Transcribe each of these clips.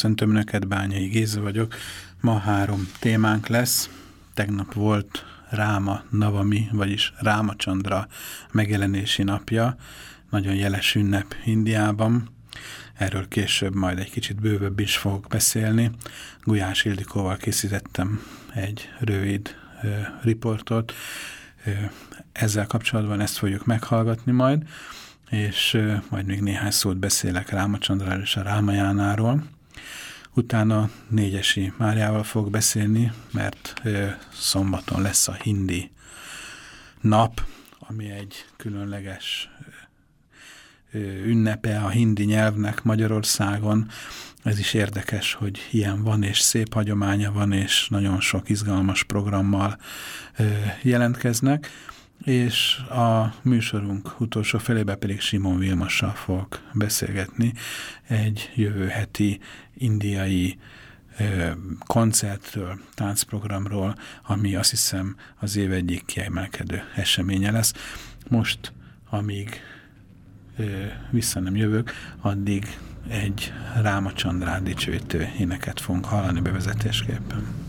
Köszöntöm Önöket, Bányai Géza vagyok. Ma három témánk lesz. Tegnap volt Ráma Navami, vagyis Ráma Chandra megjelenési napja. Nagyon jeles ünnep Indiában. Erről később majd egy kicsit bővebb is fogok beszélni. Gulyás Ildikóval készítettem egy rövid ö, riportot. Ö, ezzel kapcsolatban ezt fogjuk meghallgatni majd, és majd még néhány szót beszélek Rámacsandráról és a Rámajánáról. Utána Négyesi Máriával fog beszélni, mert szombaton lesz a hindi nap, ami egy különleges ünnepe a hindi nyelvnek Magyarországon. Ez is érdekes, hogy ilyen van, és szép hagyománya van, és nagyon sok izgalmas programmal jelentkeznek és a műsorunk utolsó felébe pedig Simon Vilmassal fog beszélgetni egy jövő heti indiai koncertről, táncprogramról, ami azt hiszem az év egyik kiemelkedő eseménye lesz. Most, amíg vissza nem jövök, addig egy Ráma Csandrán dicsőítő éneket fogunk hallani bevezetésképpen.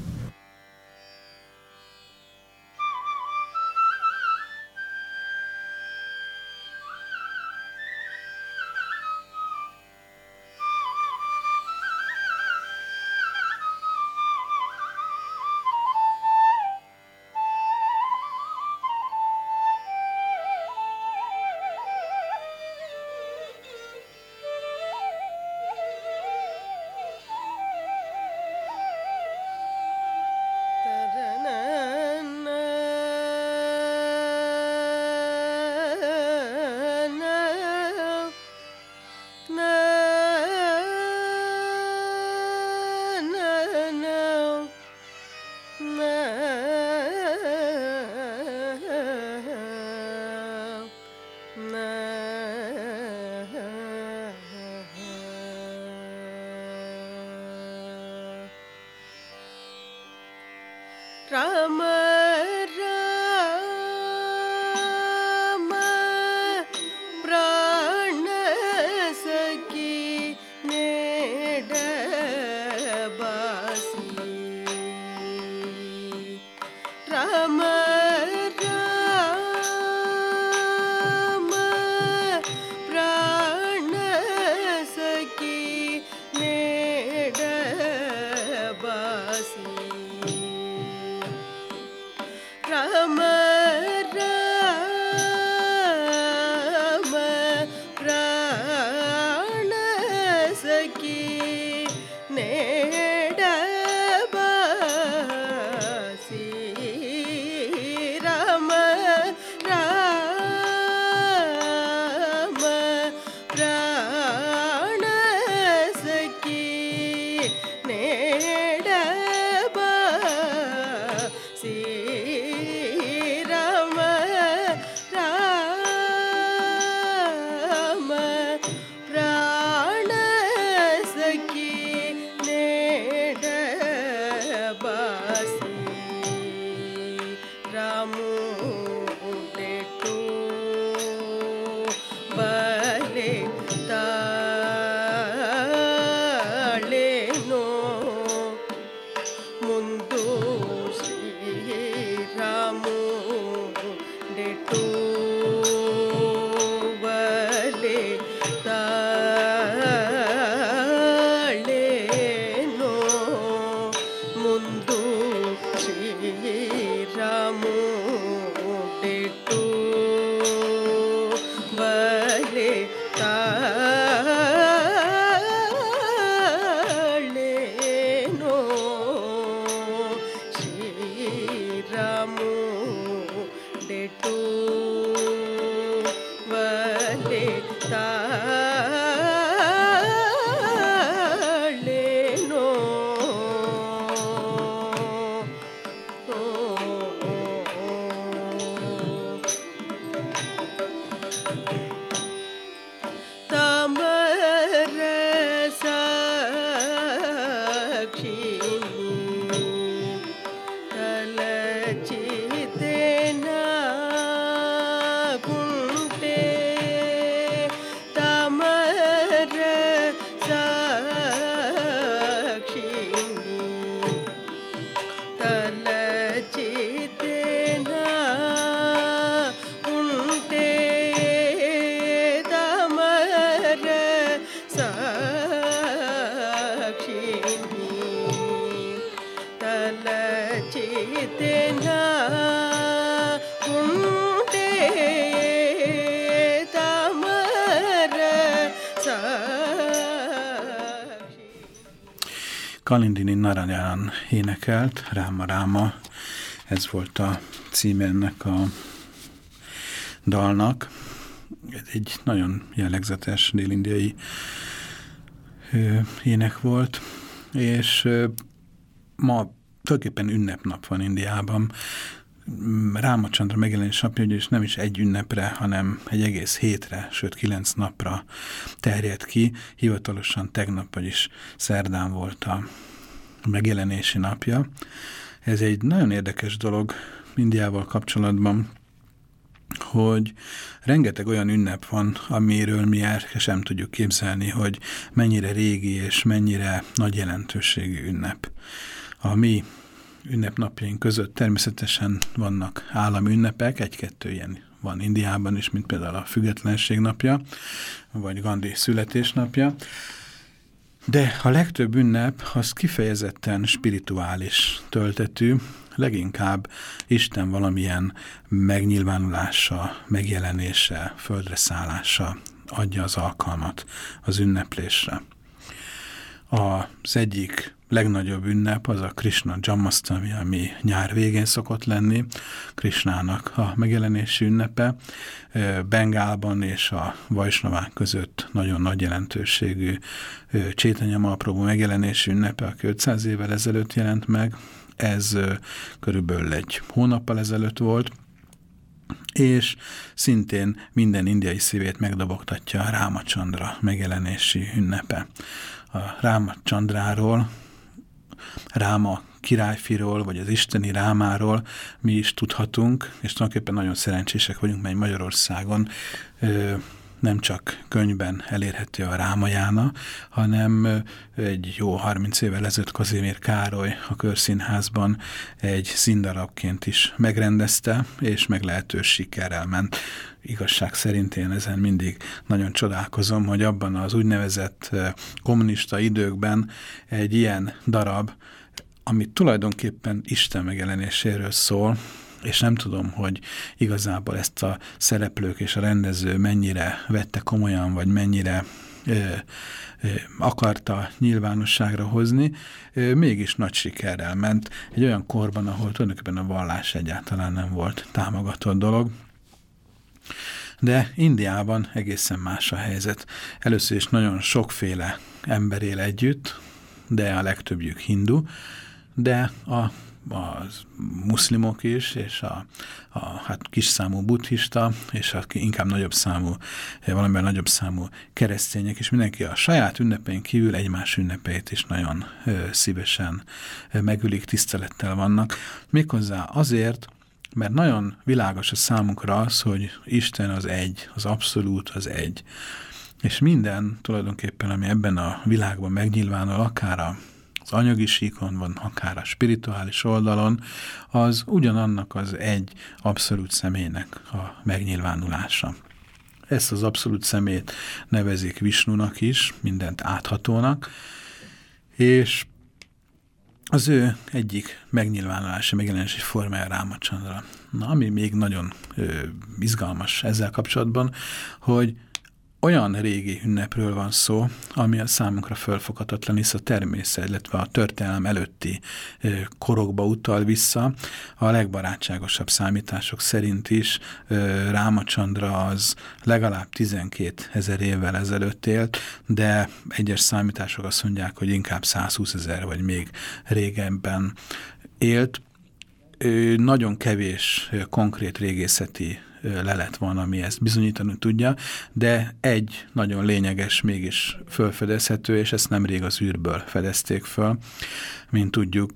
Kalindini Narayan énekelt, Ráma Ráma, ez volt a címe ennek a dalnak. Ez egy nagyon jellegzetes délindiai ének volt, és ma tulajdonképpen ünnepnap van Indiában. Rámacsandra megjelenés napja, és nem is egy ünnepre, hanem egy egész hétre, sőt kilenc napra terjed ki. Hivatalosan tegnap, vagyis szerdán volt a megjelenési napja. Ez egy nagyon érdekes dolog Indiával kapcsolatban, hogy rengeteg olyan ünnep van, amiről mi el sem tudjuk képzelni, hogy mennyire régi és mennyire nagy jelentőségű ünnep. A mi ünnepnapjaink között természetesen vannak állami ünnepek, egy-kettő ilyen van Indiában is, mint például a Függetlenség napja, vagy Gandhi születésnapja, de a legtöbb ünnep az kifejezetten spirituális töltetű, leginkább Isten valamilyen megnyilvánulása, megjelenése, földre szállása adja az alkalmat az ünneplésre. Az egyik legnagyobb ünnep az a Krishna Jammasztami, ami nyár végén szokott lenni, Krishnának a megjelenési ünnepe. Bengálban és a Vajsnavák között nagyon nagy jelentőségű Csétanya Malprabhu megjelenési ünnepe, aki 500 évvel ezelőtt jelent meg. Ez körülbelül egy hónappal ezelőtt volt, és szintén minden indiai szívét megdobogtatja a Rámacsandra megjelenési ünnepe. A Rámacsandráról Ráma királyfiról, vagy az isteni rámáról mi is tudhatunk, és tulajdonképpen nagyon szerencsések vagyunk, mert Magyarországon ö, nem csak könyvben elérhető a Rámajána, hanem egy jó 30 évvel ezelőtt Kazimír Károly a Körszínházban egy színdarabként is megrendezte, és meglehetős sikerrel ment. Igazság szerint én ezen mindig nagyon csodálkozom, hogy abban az úgynevezett kommunista időkben egy ilyen darab, ami tulajdonképpen Isten megjelenéséről szól, és nem tudom, hogy igazából ezt a szereplők és a rendező mennyire vette komolyan, vagy mennyire ö, ö, akarta nyilvánosságra hozni, ö, mégis nagy sikerrel ment egy olyan korban, ahol tulajdonképpen a vallás egyáltalán nem volt támogatott dolog. De Indiában egészen más a helyzet. Először is nagyon sokféle ember él együtt, de a legtöbbjük hindu, de a a muszlimok is, és a, a hát kis számú buddhista, és a inkább nagyobb számú, valamivel nagyobb számú keresztények, és mindenki a saját ünnepein kívül egymás ünnepeit is nagyon ö, szívesen ö, megülik, tisztelettel vannak. Méghozzá azért, mert nagyon világos a számunkra az, hogy Isten az egy, az abszolút az egy. És minden tulajdonképpen, ami ebben a világban megnyilvánul, akár a anyagi síkon van, akár a spirituális oldalon, az ugyanannak az egy abszolút személynek a megnyilvánulása. Ezt az abszolút szemét nevezik Visnunak is, mindent áthatónak, és az ő egyik megnyilvánulása, megjelenési formája Rámacsandra. Na, ami még nagyon ö, izgalmas ezzel kapcsolatban, hogy olyan régi ünnepről van szó, ami a számunkra fölfoghatatlan, hisz a természet, illetve a történelem előtti korokba utal vissza. A legbarátságosabb számítások szerint is Rámacsandra az legalább 12 ezer évvel ezelőtt élt, de egyes számítások azt mondják, hogy inkább 120 ezer vagy még régebben élt. Nagyon kevés konkrét régészeti lelet van, ami ezt bizonyítani tudja, de egy nagyon lényeges mégis fölfedezhető, és ezt nemrég az űrből fedezték föl. Mint tudjuk,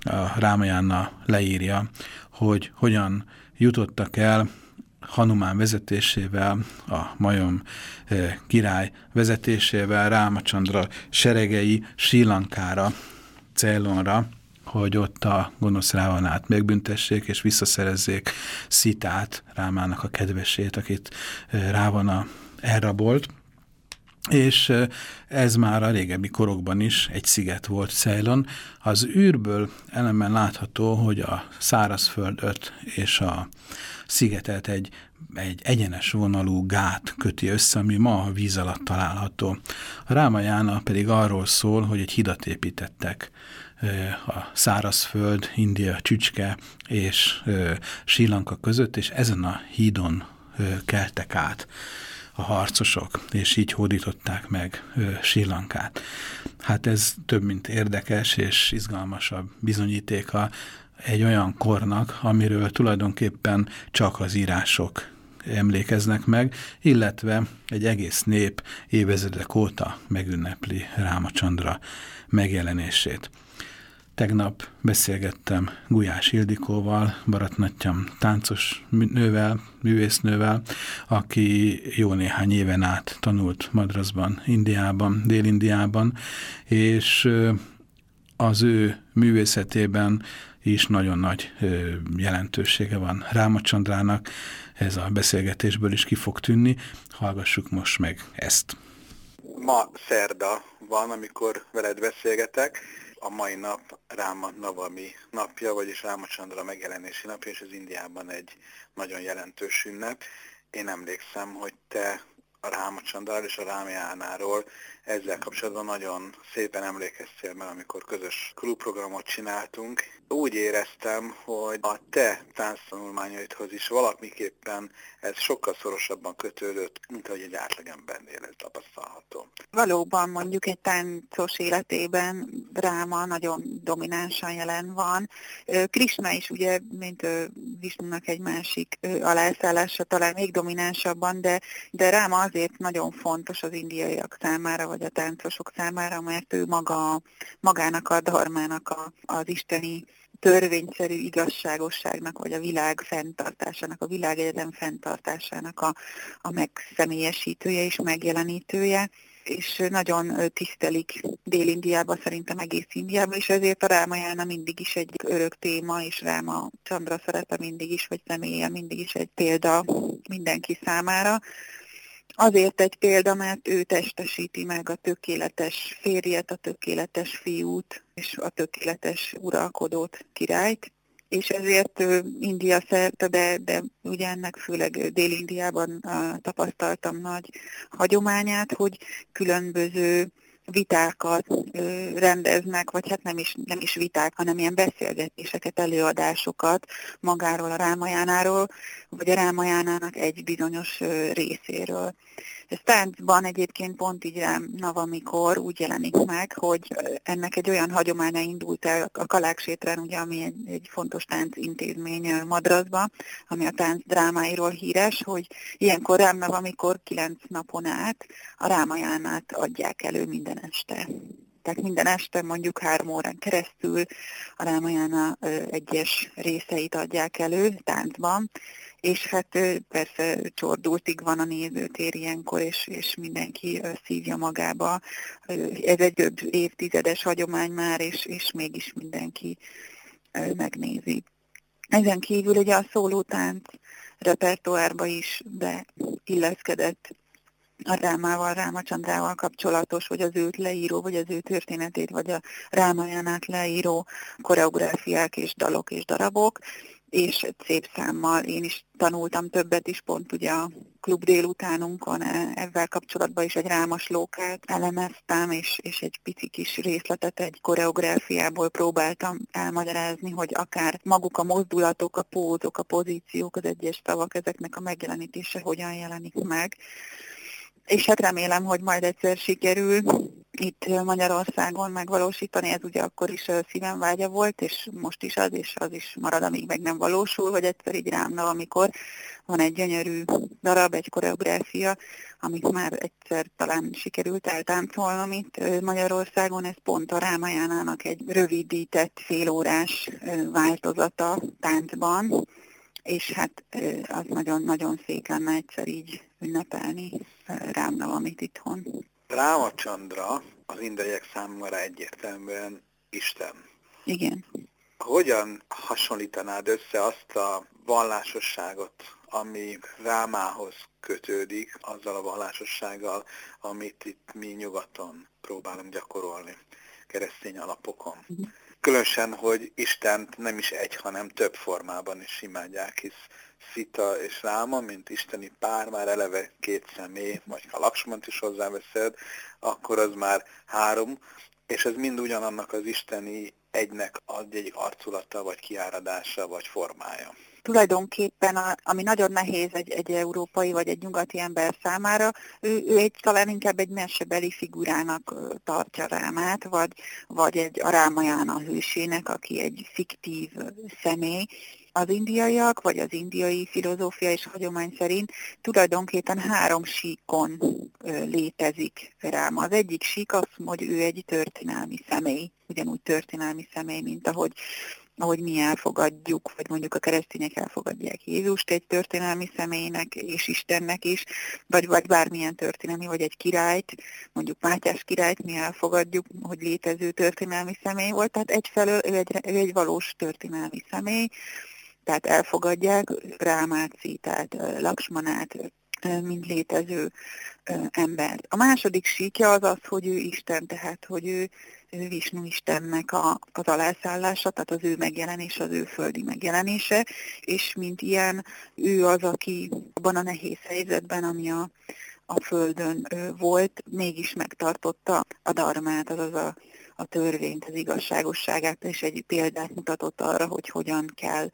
a Rámajánna leírja, hogy hogyan jutottak el Hanumán vezetésével, a Majom király vezetésével, Rámacsandra seregei Sri Lankára, Ceylonra, hogy ott a gonosz Rávanát megbüntessék, és visszaszerezzék Szitát, Rámának a kedvesét, akit Rávana elrabolt. És ez már a régebbi korokban is egy sziget volt Ceylon. Az űrből ellenben látható, hogy a szárazföldöt és a szigetet egy, egy egyenes vonalú gát köti össze, ami ma a víz alatt található. A Rámajána pedig arról szól, hogy egy hidat építettek a szárazföld, India csücske és Sri Lanka között, és ezen a hídon keltek át a harcosok, és így hódították meg Sri Lankát. Hát ez több, mint érdekes és izgalmasabb bizonyítéka egy olyan kornak, amiről tulajdonképpen csak az írások emlékeznek meg, illetve egy egész nép évezredek óta megünnepli Rámacsandra megjelenését. Tegnap beszélgettem Gulyás Ildikóval, baratnatyam táncos nővel, művésznővel, aki jó néhány éven át tanult Madrasban, Indiában, Dél-Indiában, és az ő művészetében is nagyon nagy jelentősége van Rámacsandrának, ez a beszélgetésből is ki fog tűnni. Hallgassuk most meg ezt. Ma szerda van, amikor veled beszélgetek, a mai nap Ráma Navami napja, vagyis Ráma Csandra megjelenési napja, és ez Indiában egy nagyon jelentős ünnep. Én emlékszem, hogy te a Rámacsandáról és a Rámjánáról ezzel kapcsolatban nagyon szépen emlékeztél meg, amikor közös klubprogramot csináltunk. Úgy éreztem, hogy a te tánctanulmányaidhoz is valamiképpen ez sokkal szorosabban kötődött, mint ahogy egy átlagembernél ez tapasztalható. Valóban mondjuk egy táncos életében Ráma nagyon dominánsan jelen van. Krishna is ugye, mint Visnunak egy másik alászállása talán még dominánsabban, de, de Ráma azért nagyon fontos az indiaiak számára, vagy a táncosok számára, mert ő maga, magának a dharmának a, az isteni törvényszerű igazságosságnak, vagy a világ fenntartásának, a világegyetem fenntartásának a, a megszemélyesítője és megjelenítője és nagyon tisztelik Dél-Indiában, szerintem egész Indiában, és ezért a Rámajána mindig is egy örök téma, és Ráma Csandra szerepe mindig is, vagy személye mindig is egy példa mindenki számára. Azért egy példa, mert ő testesíti meg a tökéletes férjet, a tökéletes fiút és a tökéletes uralkodót, királyt, és ezért India szerte, de, de ugye ennek főleg Dél-Indiában tapasztaltam nagy hagyományát, hogy különböző vitákat rendeznek, vagy hát nem is, nem is viták, hanem ilyen beszélgetéseket, előadásosokat magáról a Rámajánáról, vagy a Rámajánának egy bizonyos részéről. Ez táncban egyébként pont így rám navamikor úgy jelenik meg, hogy ennek egy olyan hagyománya indult el a Kaláksétren, ugye, ami egy, egy fontos táncintézmény Madrasba, ami a tánc drámáiról híres, hogy ilyenkor rám navamikor kilenc napon át a rámajánát adják elő minden este. Tehát minden este mondjuk három órán keresztül a Rámajána egyes részeit adják elő táncban, és hát persze csordultig van a nézőtér ilyenkor, és, és mindenki szívja magába. Ez egy több évtizedes hagyomány már, és, és mégis mindenki megnézi. Ezen kívül ugye a szólótánc repertoárba is beilleszkedett a Rámával, Rámacsandrával kapcsolatos, vagy az őt leíró, vagy az ő történetét, vagy a Rámajánát leíró koreográfiák és dalok és darabok és szép számmal én is tanultam többet is, pont ugye a klub délutánunkon e, ezzel kapcsolatban is egy rámas lókát elemeztem, és, és egy pici kis részletet egy koreográfiából próbáltam elmagyarázni, hogy akár maguk a mozdulatok, a pózok, a pozíciók, az egyes tavak, ezeknek a megjelenítése hogyan jelenik meg. És hát remélem, hogy majd egyszer sikerül itt Magyarországon megvalósítani, ez ugye akkor is szívem vágya volt, és most is az, és az is marad, amíg meg nem valósul, hogy egyszer így rám amikor van egy gyönyörű darab, egy koreográfia, amit már egyszer talán sikerült eltáncolnom itt Magyarországon, ez pont a Rámajánának egy rövidített félórás változata táncban, és hát az nagyon-nagyon szép lenne egyszer így ünnepelni rám amit itthon. Rámacsandra az indiaiak számára egyértelműen Isten. Igen. Hogyan hasonlítanád össze azt a vallásosságot, ami Rámához kötődik, azzal a vallásossággal, amit itt mi nyugaton próbálunk gyakorolni keresztény alapokon? Uh-huh. Különösen, hogy Istent nem is egy, hanem több formában is imádják, hisz Szita és Ráma, mint isteni pár, már eleve két személy, vagy ha Laksmant is hozzáveszed, akkor az már három, és ez mind ugyanannak az isteni egynek ad egy arculata, vagy kiáradása, vagy formája. Tulajdonképpen, a, ami nagyon nehéz egy, egy európai vagy egy nyugati ember számára, ő, ő egy talán inkább egy mesebeli figurának tartja Rámát, vagy, vagy egy a Rámajána hősének, aki egy fiktív személy, az indiaiak, vagy az indiai filozófia és hagyomány szerint tulajdonképpen három síkon létezik rám. Az egyik sík az, hogy ő egy történelmi személy, ugyanúgy történelmi személy, mint ahogy ahogy mi elfogadjuk, vagy mondjuk a keresztények elfogadják Jézust egy történelmi személynek és Istennek is, vagy, vagy bármilyen történelmi, vagy egy királyt, mondjuk Mátyás királyt mi elfogadjuk, hogy létező történelmi személy volt, tehát egyfelől ő egy, ő egy valós történelmi személy, tehát elfogadják Rámát, Szítát, Laksmanát, mint létező embert. A második síkja az az, hogy ő Isten, tehát hogy ő, ő Visnu Istennek a, az alászállása, tehát az ő megjelenése, az ő földi megjelenése, és mint ilyen ő az, aki abban a nehéz helyzetben, ami a, a Földön volt, mégis megtartotta a darmát, azaz a, a törvényt, az igazságosságát, és egy példát mutatott arra, hogy hogyan kell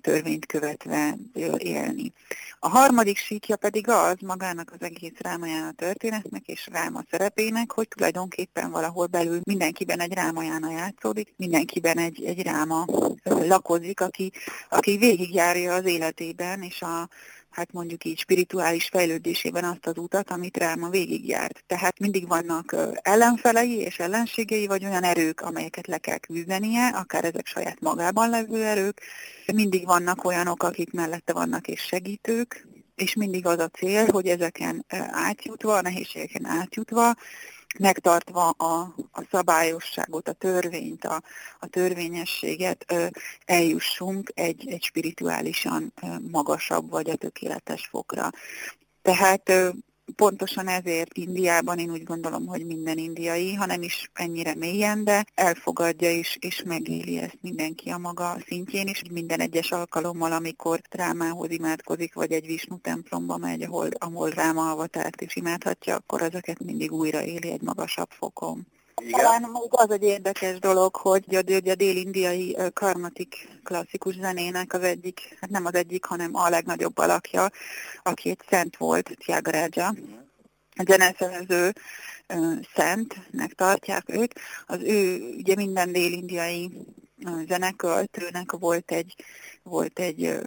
törvényt követve élni. A harmadik síkja pedig az magának az egész rámajána történetnek és ráma szerepének, hogy tulajdonképpen valahol belül mindenkiben egy rámajána játszódik, mindenkiben egy, egy ráma lakozik, aki, aki végigjárja az életében, és a, hát mondjuk így spirituális fejlődésében azt az utat, amit Ráma végigjárt. Tehát mindig vannak ellenfelei és ellenségei, vagy olyan erők, amelyeket le kell küzdenie, akár ezek saját magában levő erők. Mindig vannak olyanok, akik mellette vannak és segítők, és mindig az a cél, hogy ezeken átjutva, a nehézségeken átjutva, megtartva a, a szabályosságot, a törvényt, a, a törvényességet ö, eljussunk egy, egy spirituálisan ö, magasabb vagy a tökéletes fokra. Tehát pontosan ezért Indiában én úgy gondolom, hogy minden indiai, ha nem is ennyire mélyen, de elfogadja is, és megéli ezt mindenki a maga szintjén, és minden egyes alkalommal, amikor drámához imádkozik, vagy egy Visnu templomba megy, ahol, ahol ráma avatárt is imádhatja, akkor ezeket mindig újra éli egy magasabb fokon. Igen. Talán az egy érdekes dolog, hogy a, a dél-indiai karmatik klasszikus zenének az egyik, hát nem az egyik, hanem a legnagyobb alakja, aki egy szent volt, Tyagaraja. A zeneszerző szentnek tartják őt. Az ő, ugye minden dél-indiai zeneköltőnek volt egy, volt egy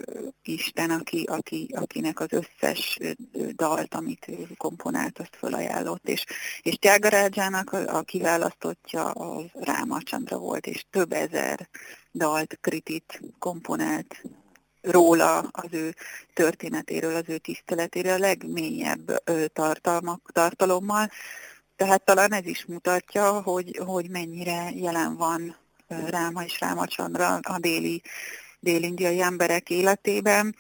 isten, aki, aki, akinek az összes dalt, amit ő komponált, azt felajánlott, és, és Tyagarádzsának a, a kiválasztottja az Rámacsandra volt, és több ezer dalt, kritit komponált róla, az ő történetéről, az ő tiszteletéről, a legmélyebb tartalmak, tartalommal. Tehát talán ez is mutatja, hogy, hogy mennyire jelen van Ráma és Rámacsandra a déli, dél-indiai emberek életében.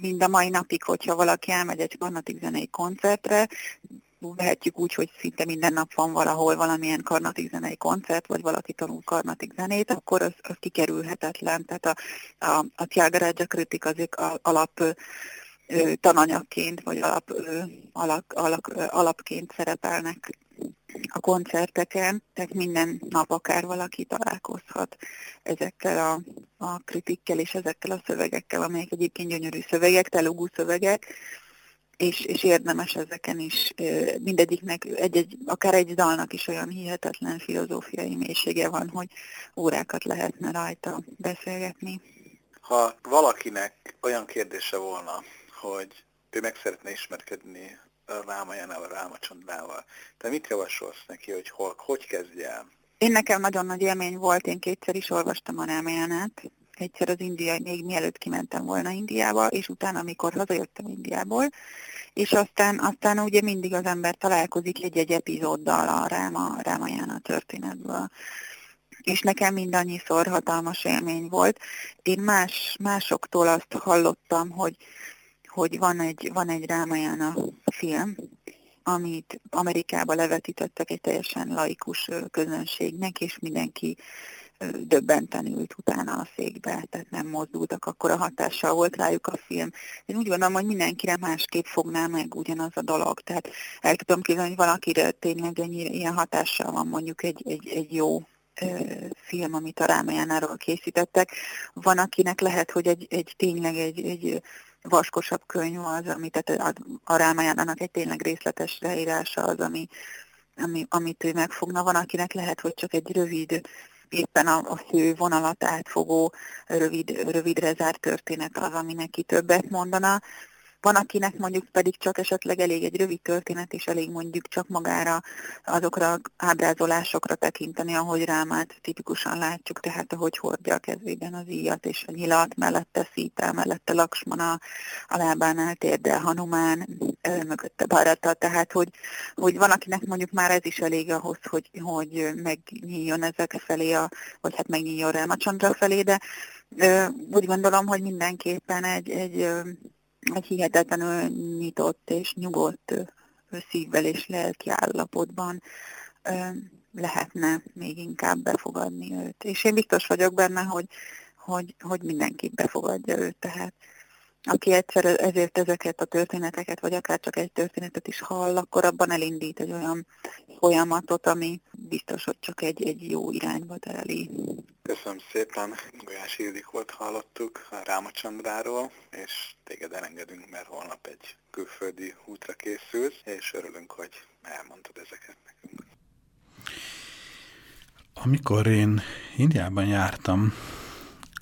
Mind a mai napig, hogyha valaki elmegy egy karnatik zenei koncertre, vehetjük úgy, hogy szinte minden nap van valahol valamilyen karnatik zenei koncert, vagy valaki tanul karnatik zenét, akkor az, az kikerülhetetlen. Tehát a, a, a Tiágarágya kritik azok alap tananyagként, vagy alap, alak, alak, alapként szerepelnek a koncerteken, tehát minden nap akár valaki találkozhat ezekkel a, a kritikkel és ezekkel a szövegekkel, amelyek egyébként gyönyörű szövegek, telugú szövegek, és, és érdemes ezeken is mindegyiknek, egy-egy, akár egy dalnak is olyan hihetetlen filozófiai mélysége van, hogy órákat lehetne rajta beszélgetni. Ha valakinek olyan kérdése volna, hogy ő meg szeretne ismerkedni Rámajánával, Rámacsondával, te mit javasolsz neki, hogy hol, hogy kezdje el? Én nekem nagyon nagy élmény volt, én kétszer is olvastam a Rámajánát, egyszer az indiai, még mielőtt kimentem volna Indiába, és utána, amikor hazajöttem Indiából, és aztán, aztán ugye mindig az ember találkozik egy-egy epizóddal a Ráma, Rámajána történetből. És nekem mindannyiszor hatalmas élmény volt. Én más, másoktól azt hallottam, hogy, hogy van egy, van egy Rámajána film, amit Amerikába levetítettek egy teljesen laikus közönségnek, és mindenki döbbenten ült utána a székbe, tehát nem mozdultak, akkor a hatással volt rájuk a film. Én úgy gondolom, hogy mindenkire másképp fogná meg ugyanaz a dolog, tehát el tudom képzelni, hogy valakire tényleg ennyi, ilyen hatással van mondjuk egy, egy, egy jó film, amit a Rámajánáról készítettek. Van, akinek lehet, hogy egy, egy tényleg egy, egy vaskosabb könyv az, ami, tehát a, a Rámajánának egy tényleg részletes leírása az, ami, ami, amit ő megfogna. Van, akinek lehet, hogy csak egy rövid éppen a, a fő vonalat átfogó, rövid, rövidre zárt történet az, ami neki többet mondana. Van, akinek mondjuk pedig csak esetleg elég egy rövid történet, és elég mondjuk csak magára azokra ábrázolásokra tekinteni, ahogy Rámát tipikusan látjuk, tehát ahogy hordja a kezében az íjat és a nyilat, mellette Szíta, mellette Laksmana, a lábánál térdel Hanumán, mögötte Barata, tehát hogy, hogy van, akinek mondjuk már ez is elég ahhoz, hogy, hogy megnyíljon ezek felé, a, vagy hát megnyíljon Rámacsandra felé, de úgy gondolom, hogy mindenképpen egy, egy egy hihetetlenül nyitott és nyugodt szívvel és lelki állapotban lehetne még inkább befogadni őt. És én biztos vagyok benne, hogy, hogy, hogy mindenki befogadja őt, tehát aki egyszer ezért ezeket a történeteket, vagy akár csak egy történetet is hall, akkor abban elindít egy olyan folyamatot, ami biztos, hogy csak egy, egy jó irányba tereli. Köszönöm szépen, Golyás Ildikót hallottuk a Rámacsandráról, és téged elengedünk, mert holnap egy külföldi útra készülsz, és örülünk, hogy elmondtad ezeket nekünk. Amikor én Indiában jártam,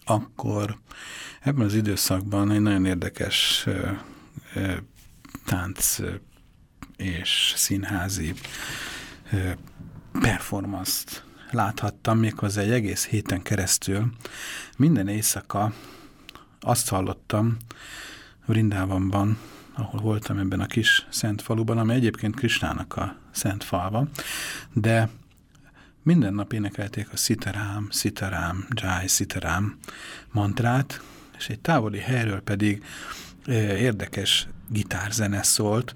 akkor ebben az időszakban egy nagyon érdekes tánc és színházi performance-t láthattam méghozzá egy egész héten keresztül. Minden éjszaka azt hallottam Vrindávamban, ahol voltam ebben a kis szent faluban, ami egyébként Krisnának a szent falva, de minden nap énekelték a Sitarám, Sitarám, Jai, Sitarám mantrát, és egy távoli helyről pedig érdekes gitárzene szólt,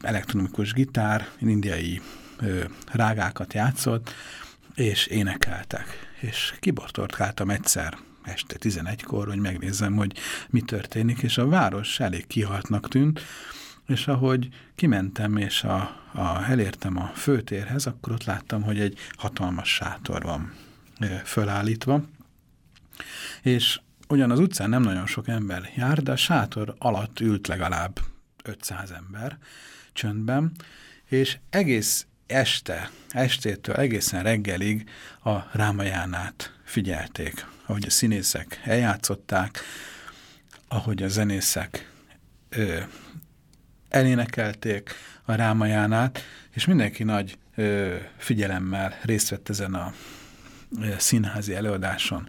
elektronikus gitár, indiai rágákat játszott, és énekeltek. És kibortortkáltam egyszer este 11-kor, hogy megnézzem, hogy mi történik, és a város elég kihaltnak tűnt, és ahogy kimentem, és a, a, elértem a főtérhez, akkor ott láttam, hogy egy hatalmas sátor van fölállítva, és ugyan az utcán nem nagyon sok ember jár, de a sátor alatt ült legalább 500 ember csöndben, és egész este, estétől egészen reggelig a Rámajánát figyelték, ahogy a színészek eljátszották, ahogy a zenészek elénekelték a Rámajánát, és mindenki nagy ö, figyelemmel részt vett ezen a ö, színházi előadáson.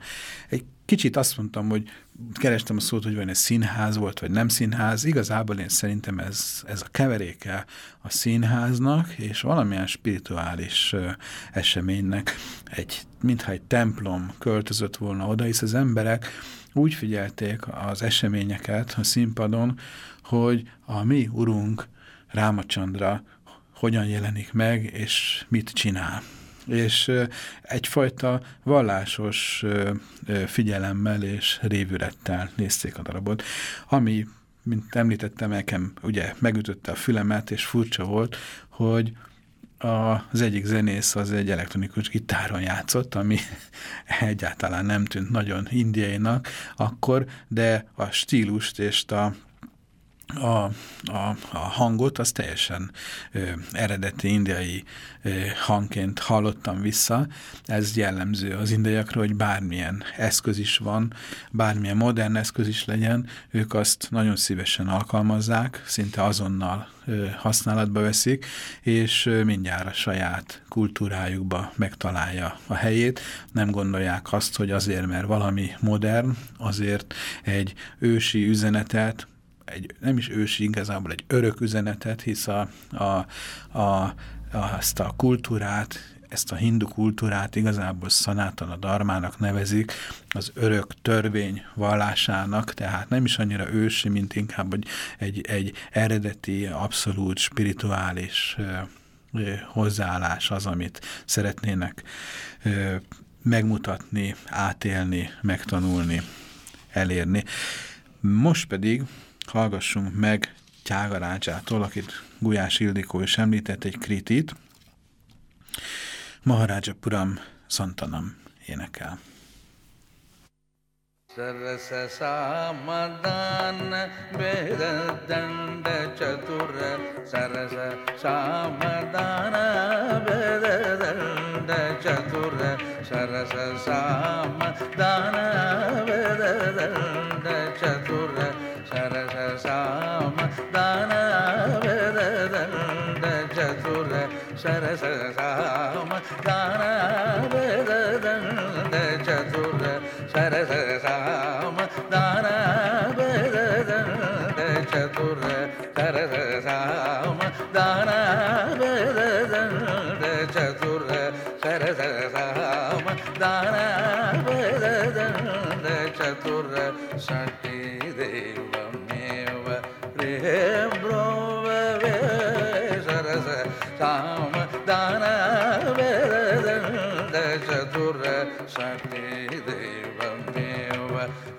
Egy kicsit azt mondtam, hogy kerestem a szót, hogy van egy színház volt, vagy nem színház. Igazából én szerintem ez, ez a keveréke a színháznak, és valamilyen spirituális ö, eseménynek, egy, mintha egy templom költözött volna oda, hisz az emberek úgy figyelték az eseményeket a színpadon, hogy a mi urunk Rámacsandra hogyan jelenik meg, és mit csinál. És egyfajta vallásos figyelemmel és révülettel nézték a darabot, ami, mint említettem, nekem ugye megütötte a fülemet, és furcsa volt, hogy az egyik zenész az egy elektronikus gitáron játszott, ami egyáltalán nem tűnt nagyon indiainak akkor, de a stílust és a a, a, a hangot, az teljesen ö, eredeti indiai ö, hangként hallottam vissza. Ez jellemző az indiaiakra, hogy bármilyen eszköz is van, bármilyen modern eszköz is legyen, ők azt nagyon szívesen alkalmazzák, szinte azonnal ö, használatba veszik, és ö, mindjárt a saját kultúrájukba megtalálja a helyét. Nem gondolják azt, hogy azért, mert valami modern, azért egy ősi üzenetet, egy nem is ősi, igazából egy örök üzenetet, hisz a, a, a, a, ezt a kultúrát, ezt a hindu kultúrát igazából szanátana darmának nevezik, az örök törvény vallásának, tehát nem is annyira ősi, mint inkább hogy egy, egy eredeti, abszolút spirituális hozzáállás az, amit szeretnének megmutatni, átélni, megtanulni, elérni. Most pedig hallgassunk meg Tyágarácsától, akit Gulyás Ildikó is említett, egy kritit. Maharája Puram Santanam énekel. सरस सामदान वेद दंड चतुर सरस सामदान वेद दंड चतुर सरस सामदान वेद श्याम दाना चतुर चतुर् सरसरसाम दाना वदन्त चतुर् सरसरसाम दाना वदन्त चतुर् सरसरसाम दाना चतुर चतुर् सरसरसाम दाना वदन्त षट्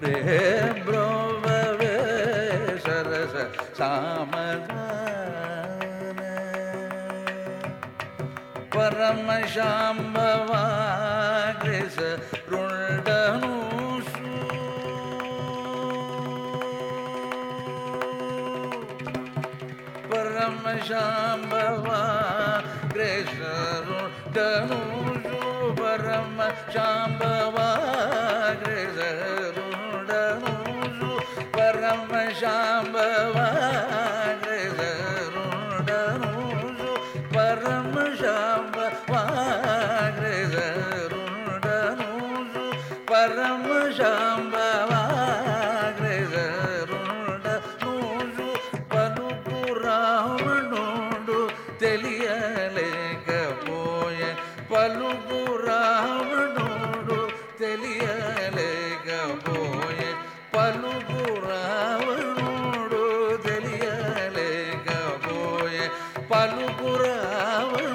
्रववे सरस श्याम नरम श्याम् बवा कृष परम श्यां बवा परम श्याम् Shambha பலுபுறாவ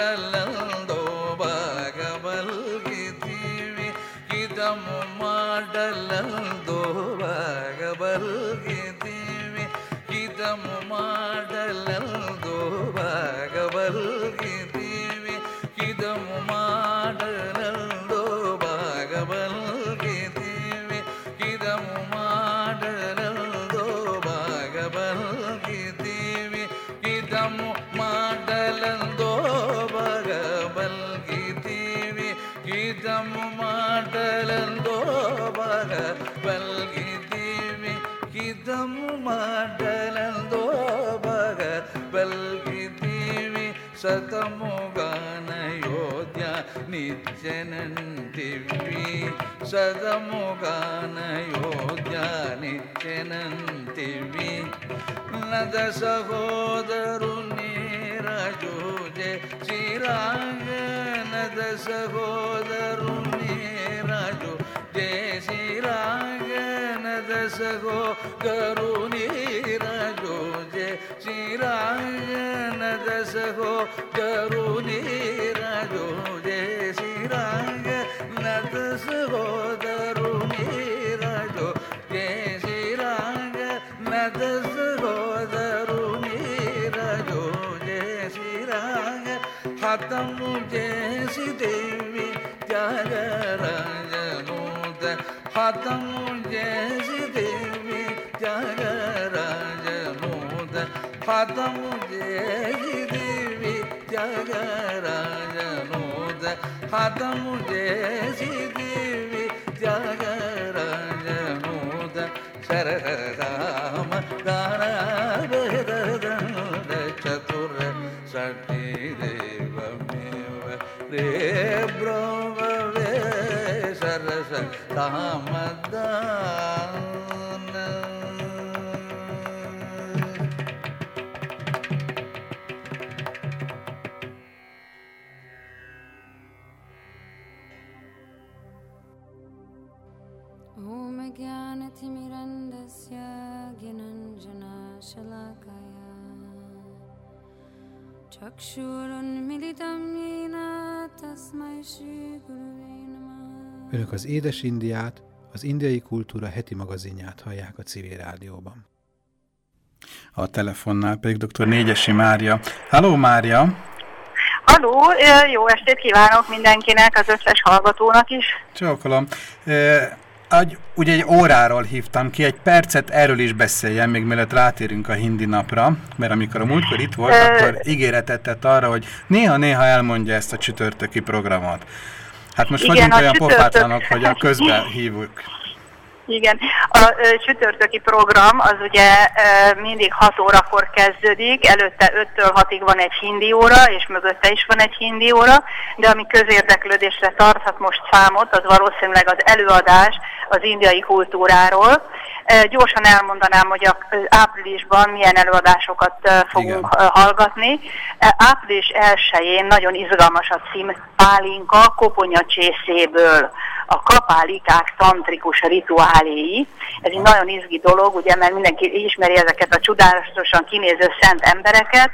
ಮಾಡಲಂದೋ ಭಾಗಬಲ್ಗಿದ್ದೀವಿ ಇದಮು ಮಾಡಲಂದೋ ಭಾಗಬಲ್ಗಿದ್ದೀವಿ ಇದಮು ಮಾಡಲಂದೋ ಭಾಗಬಲ್ पल्गि கிதம் भग பக दिवि सदमु गानोध्यानन् टिवी सदमु गानोध्या चनन् टिवि न द सगोदरु राजोजे चिराङ्गोदरु जेशीराङ्गोरु राजो जे शीराङ्गोनी राजो जय शीराङ्गरु राजो ये शीराङ्गरु राजो जय शीराङ्गेशीरे हात जैसेवि जगराजनु हात जै देवी जगरा जनुद हातं जै देवी जगराजमूद शरम गाग चतुर षटि देव दामदान ॐ ज्ञानतिमिरन्दस्य ज्ञानञ्जनाशलाकया चक्षुरुन्मिलितं येन तस्मै श्रीगुरुवे Önök az Édes Indiát, az Indiai Kultúra heti magazinját hallják a civil rádióban. A telefonnál pedig dr. Négyesi Mária. Halló Mária! Haló, ö, jó estét kívánok mindenkinek, az összes hallgatónak is. Csókolom. Egy, ugye egy óráról hívtam ki, egy percet erről is beszéljen, még mielőtt rátérünk a hindi napra, mert amikor a múltkor itt volt, akkor ígéretet tett arra, hogy néha-néha elmondja ezt a csütörtöki programot. Hát most Igen, vagyunk olyan pofátlanok, hogy a közben hívjuk. Igen, a ö, csütörtöki program az ugye ö, mindig 6 órakor kezdődik, előtte 5-től 6-ig van egy hindi óra, és mögötte is van egy hindi óra, de ami közérdeklődésre tarthat most számot, az valószínűleg az előadás az indiai kultúráról. Ö, Gyorsan elmondanám, hogy a áprilisban milyen előadásokat ö, fogunk Igen. hallgatni. Április 1-én nagyon izgalmas a cím Pálinka koponya csészéből a kapálikák tantrikus rituáléi. Ez egy nagyon izgi dolog, ugye, mert mindenki ismeri ezeket a csodálatosan kinéző szent embereket,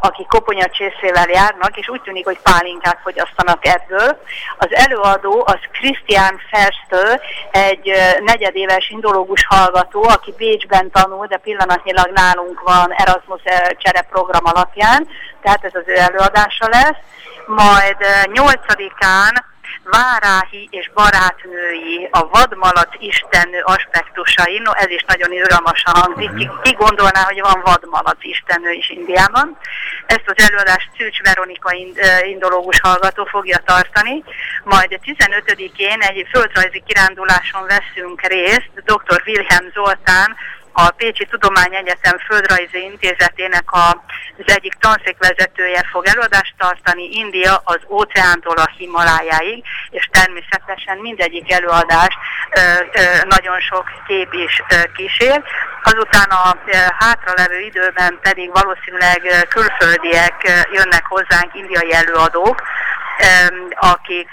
akik koponya csészével járnak, és úgy tűnik, hogy pálinkák fogyasztanak ebből. Az előadó az Christian Ferstől, egy negyedéves indológus hallgató, aki Bécsben tanul, de pillanatnyilag nálunk van Erasmus csereprogram alapján, tehát ez az ő előadása lesz. Majd eh, 8-án Váráhi és barátnői, a vadmalac istennő aspektusai, no ez is nagyon izgalmasan hangzik, ki, ki gondolná, hogy van vadmalac istennő is Indiában. Ezt az előadást Szűcs Veronika indológus hallgató fogja tartani, majd 15-én egy földrajzi kiránduláson veszünk részt, dr. Wilhelm Zoltán, a Pécsi Tudományegyetem Földrajzi Intézetének a, az egyik tanszékvezetője fog előadást tartani, India az óceántól a Himalájáig, és természetesen mindegyik előadást ö, ö, nagyon sok kép is ö, kísér. Azután a ö, hátralevő időben pedig valószínűleg külföldiek ö, jönnek hozzánk, indiai előadók, ö, akik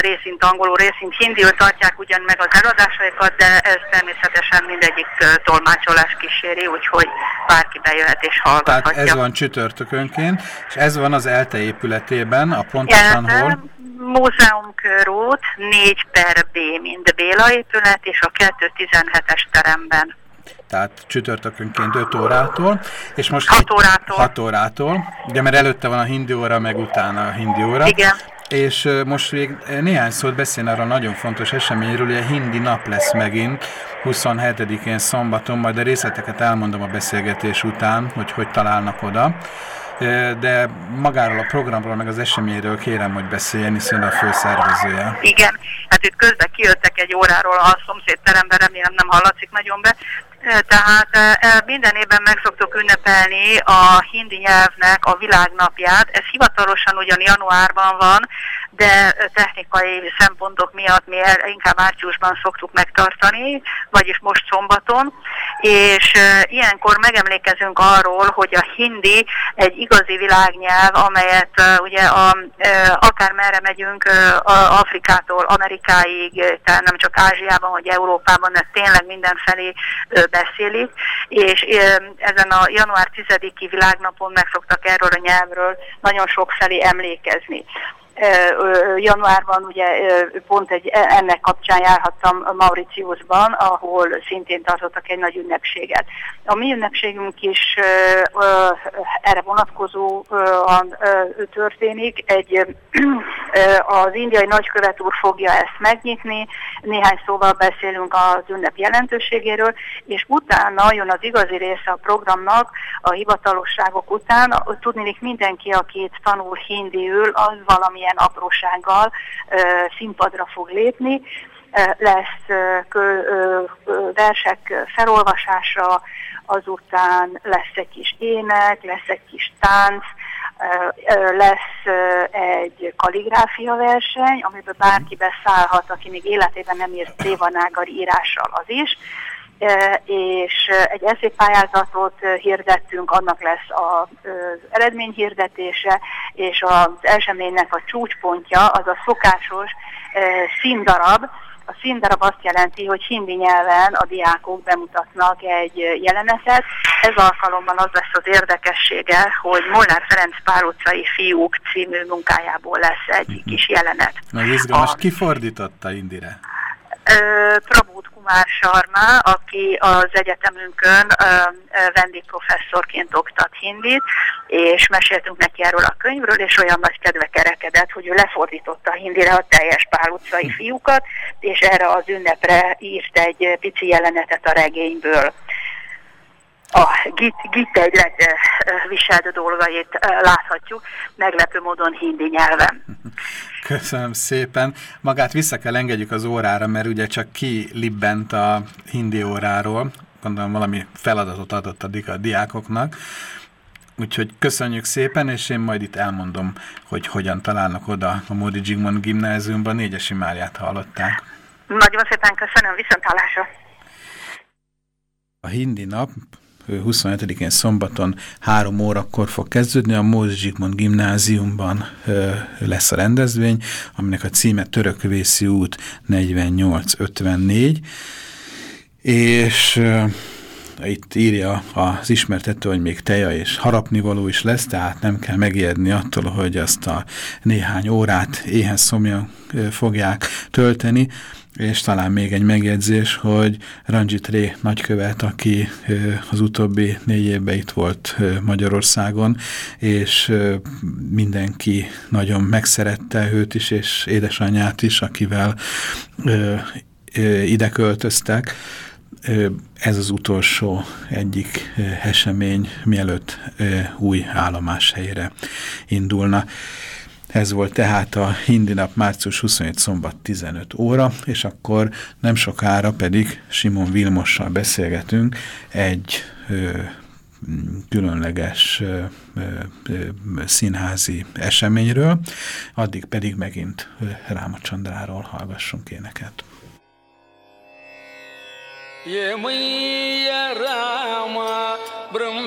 részint angolul, részint hindiül tartják ugyan meg az eladásaikat, de ez természetesen mindegyik ö, tolmácsolás kíséri, úgyhogy bárki bejöhet és Tehát hallgathatja. ez van csütörtökönként, és ez van az ELTE épületében, a pontosan hol? Múzeum körút 4 per B, mint Béla épület, és a 217-es teremben. Tehát csütörtökönként 5 órától, és most... Hat órától. 6 órától, ugye mert előtte van a hindi óra, meg utána a hindi óra. Igen. És most még néhány szót beszélni arra nagyon fontos eseményről, hogy a hindi nap lesz megint, 27-én szombaton, majd a részleteket elmondom a beszélgetés után, hogy hogy találnak oda. de magáról a programról, meg az eseményről kérem, hogy beszéljen, hiszen a főszervezője. Igen, hát itt közben kijöttek egy óráról a szomszédteremben, remélem nem hallatszik nagyon be. Tehát minden évben meg szoktuk ünnepelni a hindi nyelvnek a világnapját. Ez hivatalosan ugyan januárban van, de technikai szempontok miatt mi inkább márciusban szoktuk megtartani, vagyis most szombaton, és ilyenkor megemlékezünk arról, hogy a hindi egy igazi világnyelv, amelyet ugye a, akár merre megyünk, Afrikától Amerikáig, tehát nem csak Ázsiában, vagy Európában, de tényleg mindenfelé beszélik, és ezen a január 10-i világnapon meg szoktak erről a nyelvről nagyon sok felé emlékezni januárban ugye pont egy, e, ennek kapcsán járhattam Mauritiusban, ahol szintén tartottak egy nagy ünnepséget. A mi ünnepségünk is erre vonatkozóan történik. Egy, az indiai nagykövet úr fogja ezt megnyitni, néhány szóval beszélünk az ünnep jelentőségéről, és utána jön az igazi része a programnak, a hivatalosságok után. Tudnék mindenki, aki itt tanul hindiül, az valami valamilyen aprósággal színpadra fog lépni, lesz versek felolvasása, azután lesz egy kis ének, lesz egy kis tánc, lesz egy kaligráfia verseny, amiben bárki beszállhat, aki még életében nem írt Dévanágar írással az is, és egy eszélypályázatot hirdettünk, annak lesz az eredményhirdetése, és az eseménynek a csúcspontja az a szokásos színdarab, a színdarab azt jelenti, hogy hindi nyelven a diákok bemutatnak egy jelenetet. Ez alkalommal az lesz az érdekessége, hogy Molnár Ferenc Pál utcai fiúk című munkájából lesz egy mhm. kis jelenet. Na, izgalmas, a... ki fordította Indire? Prabhut Kumár Sarma, aki az egyetemünkön vendégprofesszorként oktat hindit, és meséltünk neki erről a könyvről, és olyan nagy kedve kerekedett, hogy ő lefordította hindire a teljes Pál utcai fiúkat, és erre az ünnepre írt egy pici jelenetet a regényből a git, git egy viselt dolgait láthatjuk, meglepő módon hindi nyelven. Köszönöm szépen. Magát vissza kell engedjük az órára, mert ugye csak ki libbent a hindi óráról, gondolom valami feladatot adott a, a diákoknak, Úgyhogy köszönjük szépen, és én majd itt elmondom, hogy hogyan találnak oda a Módi Zsigmond gimnáziumban. Négyesi Máriát hallották. Nagyon szépen köszönöm, viszontlátásra! A hindi nap 27-én szombaton 3 órakor fog kezdődni, a Mózes Zsigmond gimnáziumban lesz a rendezvény, aminek a címe Törökvészi út 4854, és itt írja az ismertető, hogy még teja és harapnivaló is lesz, tehát nem kell megijedni attól, hogy azt a néhány órát éhen szomjan fogják tölteni, és talán még egy megjegyzés, hogy Ranjit Ré nagykövet, aki az utóbbi négy évben itt volt Magyarországon, és mindenki nagyon megszerette őt is, és édesanyját is, akivel ide költöztek. Ez az utolsó egyik esemény, mielőtt új állomás helyre indulna. Ez volt tehát a hindi nap március 27 szombat 15 óra, és akkor nem sokára pedig Simon Vilmossal beszélgetünk egy ö, különleges ö, ö, színházi eseményről, addig pedig megint Rámacsandráról hallgassunk éneket. ಯಮಯ್ಯ ರಾಮ ಬ್ರಹ್ಮ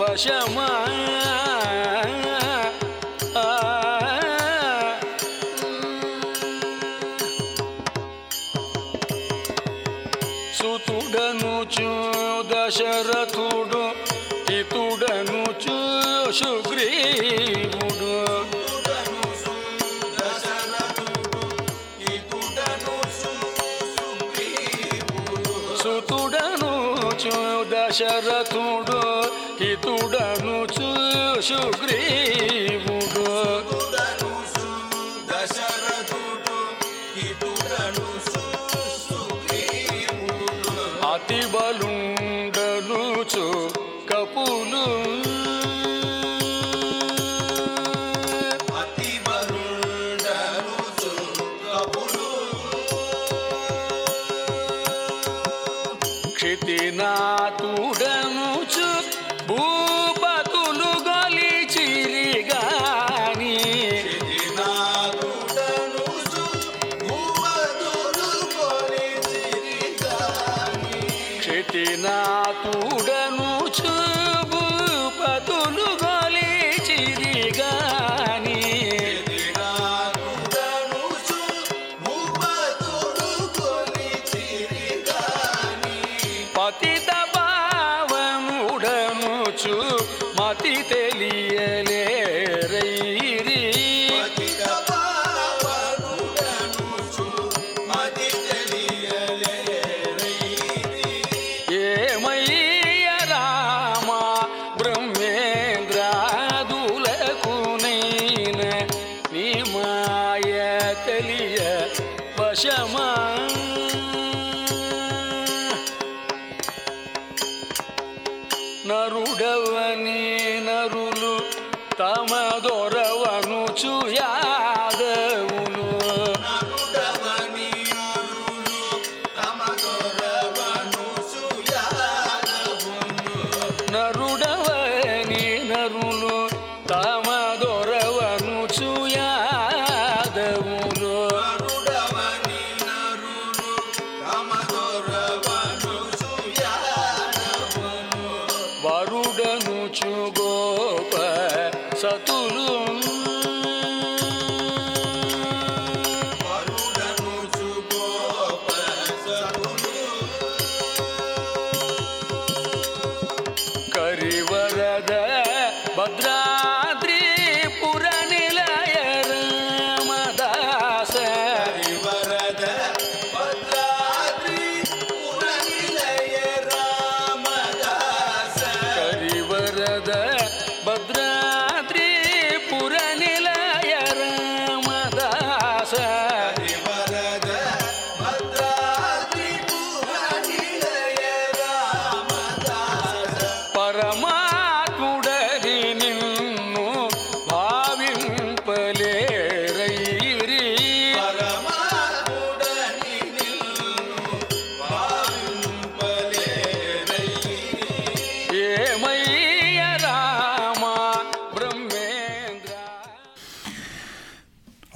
ವಶಮ ಸುತುಡನು ಚು ದಶರಥುಡು ಇತುಡನು ಚು ಸುಗ್ರೀವುಡು ಸುತುಡನು ಚು ದಶರಥುಡು హితుడను చూ సుగ్రీవుడు to ya.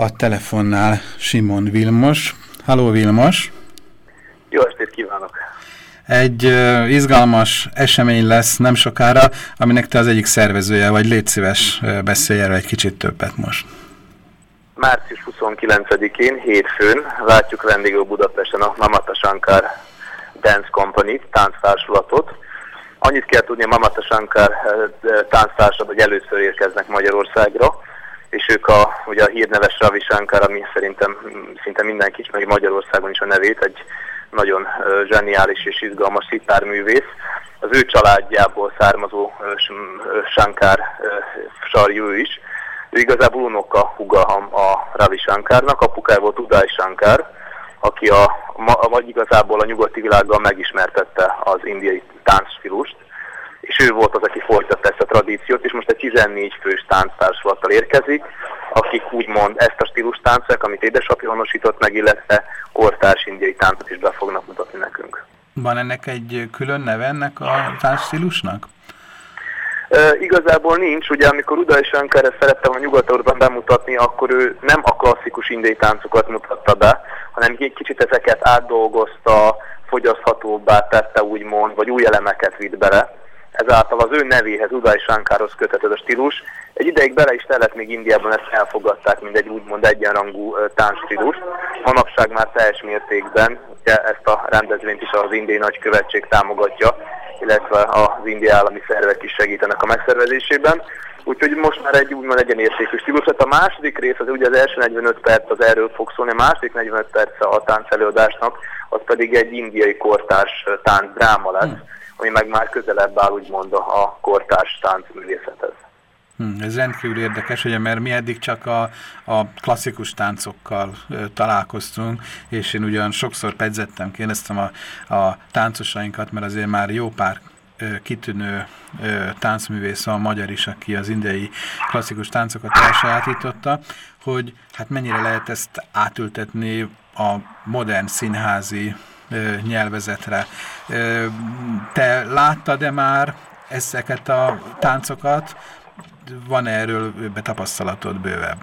A telefonnál Simon Vilmos. Halló Vilmos! Jó estét kívánok! Egy uh, izgalmas esemény lesz nem sokára, aminek te az egyik szervezője vagy. Légy szíves, uh, beszélj erről egy kicsit többet most. Március 29-én, hétfőn látjuk vendégül Budapesten a Mamata Shankar Dance Company tánctársulatot. Annyit kell tudni, a Mamata Shankar tánctársulat, hogy először érkeznek Magyarországra, és ők a, ugye a hírneves Ravi Shankar, ami szerintem szinte mindenki ismeri Magyarországon is a nevét, egy nagyon zseniális és izgalmas szitárművész. Az ő családjából származó Shankar sarjú is. Ő igazából unoka huga a, Ravi Shankarnak, apukája volt Uday Shankar, aki a, ma, igazából a nyugati világgal megismertette az indiai táncstílust, és ő volt az, aki folytatta ezt a tradíciót, és most egy 14 fős tánctársulattal érkezik, akik úgymond ezt a stílus táncok, amit édesapja honosított meg, illetve kortárs indiai táncot is be fognak mutatni nekünk. Van ennek egy külön neve ennek a táncstílusnak? Uh, igazából nincs, ugye amikor Uda Shankar ezt szerette a nyugat bemutatni, akkor ő nem a klasszikus indiai táncokat mutatta be, hanem egy kicsit ezeket átdolgozta, fogyaszthatóbbá tette úgymond, vagy új elemeket vitt bele. Ezáltal az ő nevéhez, Udai Shankárhoz köthető a stílus. Egy ideig bele is telett, még Indiában ezt elfogadták, mint egy úgymond egyenrangú táncstílus. Manapság már teljes mértékben ugye ezt a rendezvényt is az indiai nagykövetség támogatja, illetve az indiai állami szervek is segítenek a megszervezésében. Úgyhogy most már egy úgymond egyenértékű stílus. Hát a második rész, az ugye az első 45 perc az erről fog szólni, a második 45 perc a tánc előadásnak, az pedig egy indiai kortárs tánc dráma lesz, hmm. ami meg már közelebb áll úgymond a kortárs táncművészethez. Hmm, ez rendkívül érdekes, ugye, mert mi eddig csak a, a klasszikus táncokkal ö, találkoztunk, és én ugyan sokszor pedzettem, kérdeztem a, a táncosainkat, mert azért már jó pár kitűnő táncművész a magyar is, aki az indiai klasszikus táncokat elsajátította, hogy hát mennyire lehet ezt átültetni a modern színházi nyelvezetre. Te láttad-e már ezeket a táncokat, van -e erről betapasztalatod bővebb?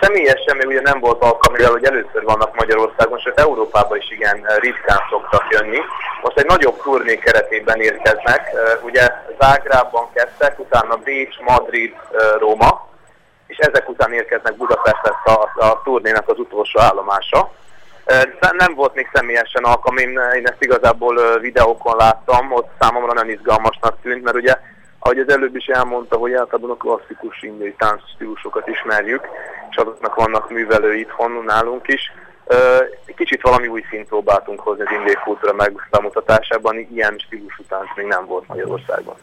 Személyesen még ugye nem volt alkalom, mivel hogy először vannak Magyarországon, sőt Európában is igen ritkán szoktak jönni. Most egy nagyobb turné keretében érkeznek. Ugye Zágrában kezdtek, utána Bécs, Madrid, Róma, és ezek után érkeznek Budapest lesz a, a turnénak az utolsó állomása. Nem volt még személyesen alkalom, én, én ezt igazából videókon láttam, ott számomra nem izgalmasnak tűnt, mert ugye ahogy az előbb is elmondta, hogy általában a klasszikus indiai stílusokat ismerjük, és azoknak vannak művelői itthon nálunk is. Kicsit valami új szint próbáltunk hozni az indiai kultúra megbemutatásában, ilyen stílusú tánc még nem volt Magyarországon.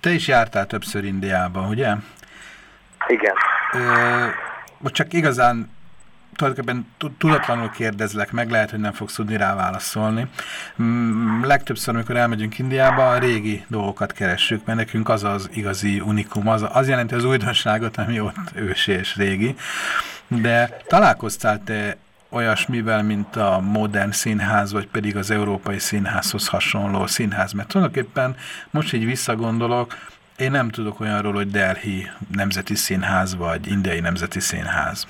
Te is jártál többször Indiába, ugye? Igen. Ö, csak igazán tulajdonképpen tudatlanul kérdezlek meg, lehet, hogy nem fogsz tudni rá válaszolni. Mm, legtöbbször, amikor elmegyünk Indiába, a régi dolgokat keressük, mert nekünk az az igazi unikum, az, az jelenti az újdonságot, ami ott ősi és régi. De találkoztál te olyasmivel, mint a modern színház, vagy pedig az európai színházhoz hasonló színház? Mert tulajdonképpen most így visszagondolok, én nem tudok olyanról, hogy Delhi Nemzeti Színház, vagy Indiai Nemzeti Színház.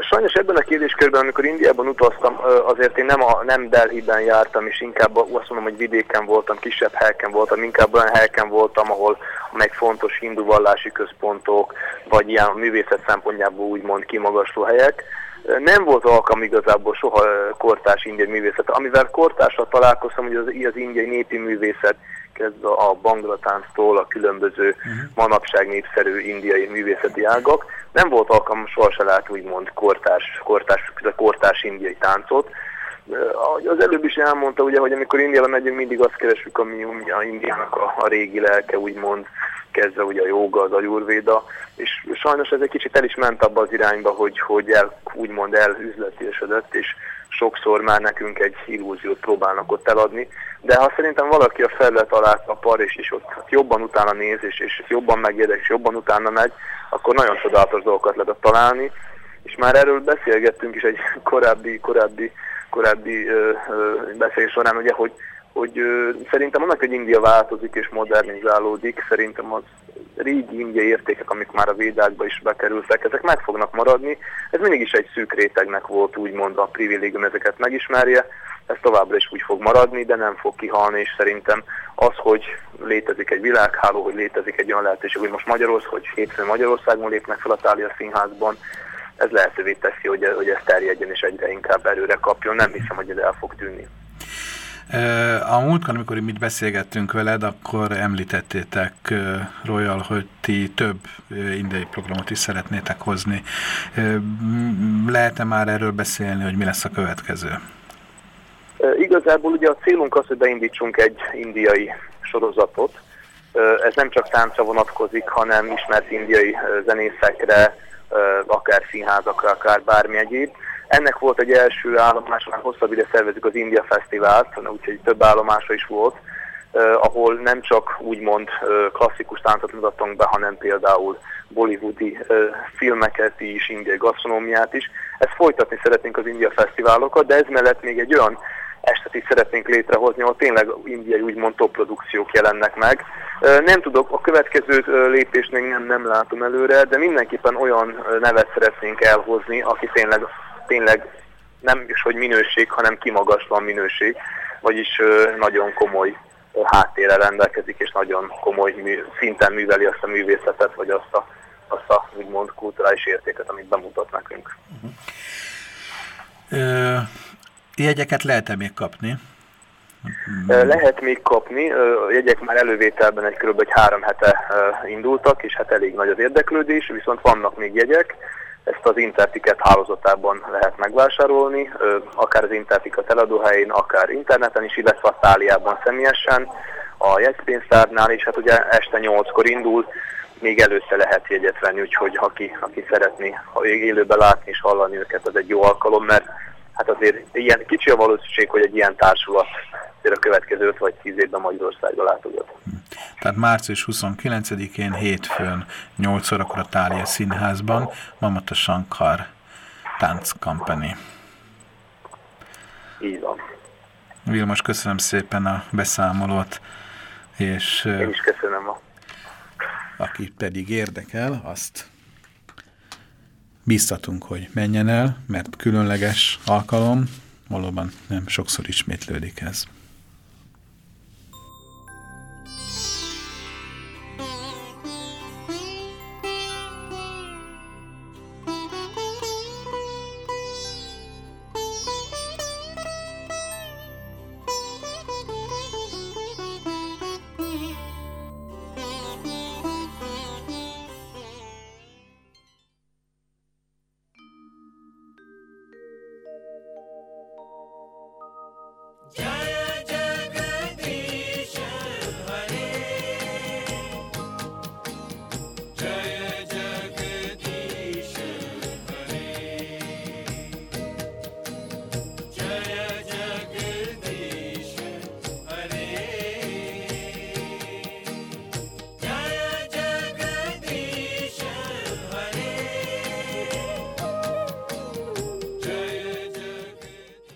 Sajnos ebben a kérdéskörben, amikor Indiában utaztam, azért én nem, a, nem Delhi-ben jártam, és inkább azt mondom, hogy vidéken voltam, kisebb helyeken voltam, inkább olyan helyeken voltam, ahol meg fontos hindu vallási központok, vagy ilyen művészet szempontjából úgymond kimagasló helyek. Nem volt alkalom igazából soha kortás indiai művészet. Amivel kortással találkoztam, hogy az, az indiai népi művészet kezdve a bangratánctól a különböző uh-huh. manapság népszerű indiai művészeti ágak. Nem volt alkalmam sohasem lát úgymond kortárs, kortárs, kortárs indiai táncot. Ahogy az előbb is elmondta, ugye, hogy amikor Indiába megyünk, mindig azt keresünk, ami a Indiának a, a régi lelke, úgymond, kezdve ugye a joga, az ajurvéda, és sajnos ez egy kicsit el is ment abba az irányba, hogy, hogy el, úgymond elüzletésödött, és sokszor már nekünk egy illúziót próbálnak ott eladni, de ha szerintem valaki a felület alá tapar, és, és ott jobban utána néz, és, és jobban megjegyek, és jobban utána megy, akkor nagyon csodálatos dolgokat lehet találni, és már erről beszélgettünk is egy korábbi, korábbi, korábbi ö, ö, beszélés során, ugye, hogy hogy ö, szerintem annak, hogy India változik és modernizálódik, szerintem az régi indiai értékek, amik már a védákba is bekerültek, ezek meg fognak maradni. Ez mindig is egy szűk rétegnek volt úgymond a privilégium ezeket megismerje, ez továbbra is úgy fog maradni, de nem fog kihalni, és szerintem az, hogy létezik egy világháló, hogy létezik egy olyan lehetőség, hogy most Magyarország, hogy hétfőn Magyarországon lépnek fel a Tália Színházban, ez lehetővé teszi, hogy, hogy ez terjedjen és egyre inkább erőre kapjon. Nem hiszem, hogy ez el fog tűnni. A múltkor, amikor mit beszélgettünk veled, akkor említettétek, Royal, hogy ti több indiai programot is szeretnétek hozni. Lehet-e már erről beszélni, hogy mi lesz a következő? Igazából ugye a célunk az, hogy beindítsunk egy indiai sorozatot. Ez nem csak táncra vonatkozik, hanem ismert indiai zenészekre, akár színházakra, akár bármi egyéb. Ennek volt egy első állomás, már hosszabb ide szervezik az India Fesztivált, úgyhogy több állomása is volt. ahol nem csak úgymond klasszikus táncot mutattunk be, hanem például bollywoodi filmeket is, indiai gasztronómiát is. Ezt folytatni szeretnénk az India Fesztiválokat, de ez mellett még egy olyan estet is szeretnénk létrehozni, ahol tényleg indiai úgymond top produkciók jelennek meg. Nem tudok, a következő lépést még nem, nem látom előre, de mindenképpen olyan nevet szeretnénk elhozni, aki tényleg, tényleg nem is hogy minőség, hanem kimagaslan minőség, vagyis nagyon komoly háttérrel rendelkezik, és nagyon komoly mű, szinten műveli azt a művészetet, vagy azt a, azt a úgymond kulturális értéket, amit bemutat nekünk. Uh-huh. Ö, jegyeket lehet-e még kapni? Lehet még kapni, jegyek már elővételben egy kb. egy három hete indultak, és hát elég nagy az érdeklődés, viszont vannak még jegyek, ezt az Interticket hálózatában lehet megvásárolni, akár az Interticket eladóhelyén, akár interneten is, illetve a Táliában személyesen, a jegypénztárnál is, hát ugye este 8-kor indul, még előtte lehet jegyet venni, úgyhogy aki, aki szeretné ha élőben látni és hallani őket, az egy jó alkalom, mert hát azért ilyen kicsi a valószínűség, hogy egy ilyen társulat a következő 5 vagy 10 évben Magyarországra látogat. Tehát március 29-én hétfőn 8 órakor a Tália Színházban Mamata Sankar Tánc Company. Így van. Vilmos, köszönöm szépen a beszámolót, és Én is köszönöm. A... Aki pedig érdekel, azt biztatunk, hogy menjen el, mert különleges alkalom, valóban nem sokszor ismétlődik ez.